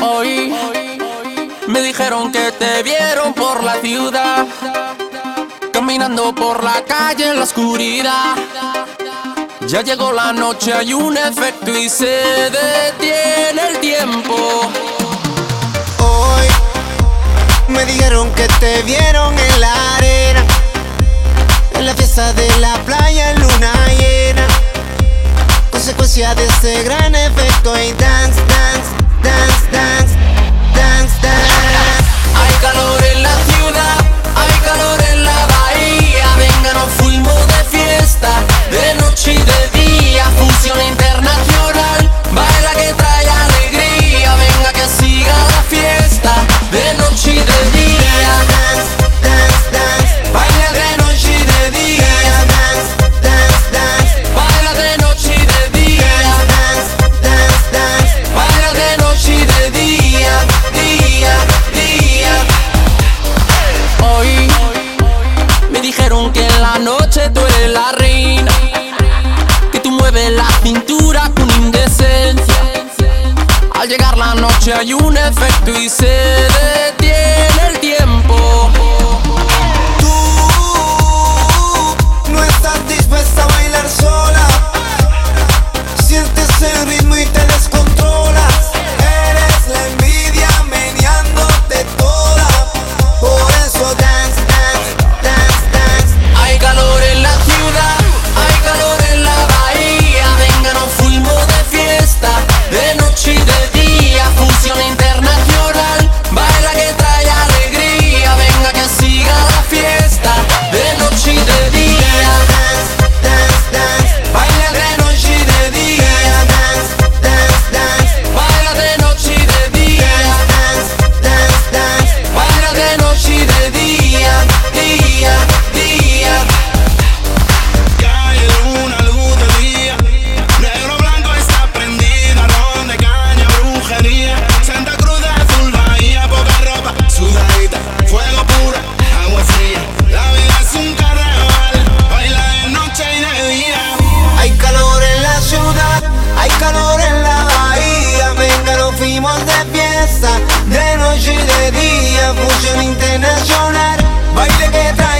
Hoy me dijeron que te vieron por la ciudad, caminando por la calle en la oscuridad. Ya llegó la noche, hay un efecto y se detiene el tiempo. Hoy me dijeron que te vieron en la arena la fiesta de la playa en luna llena. Consecuencia de este gran efecto aunque en la noche tú eres la reina. Que tú mueves la cintura con indecencia. Al llegar la noche hay un efecto y se detiene. Salimos de fiesta, de noche y de día, fusión internacional, baile que trae.